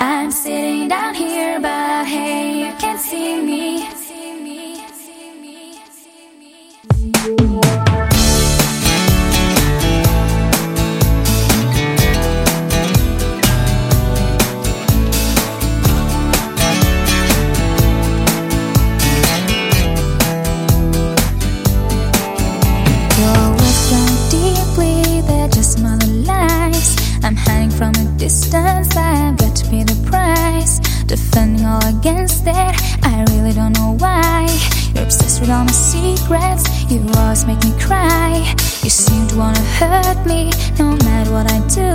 I'm sitting down here, but hey, you can't see me. I've got to pay the price. Defending all against it, I really don't know why. You're obsessed with all my secrets, you always make me cry. You seem to wanna hurt me, no matter what I do.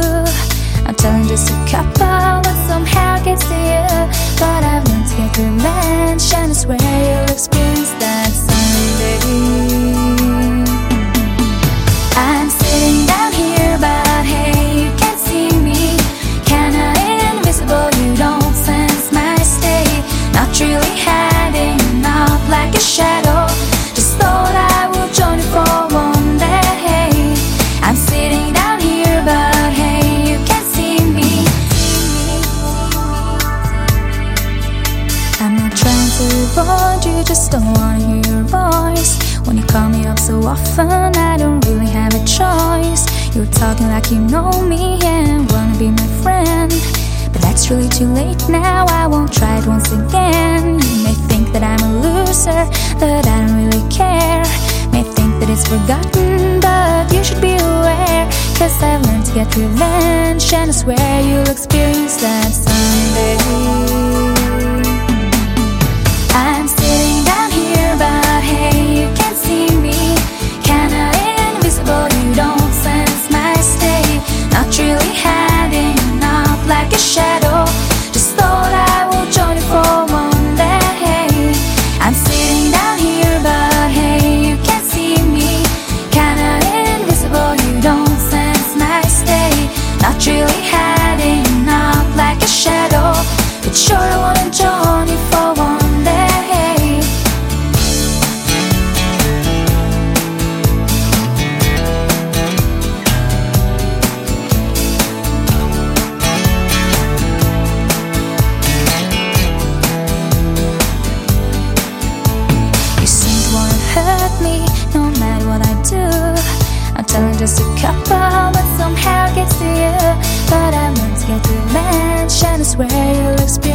I'm telling just don't wanna hear your voice. When you call me up so often, I don't really have a choice. You're talking like you know me and wanna be my friend. But that's really too late now, I won't try it once again. You may think that I'm a loser, but I don't really care. May think that it's forgotten, but you should be aware. Cause I've learned to get revenge, and I swear you'll experience that someday. I'm but somehow gets to you. But I meant to get and I swear you'll experience.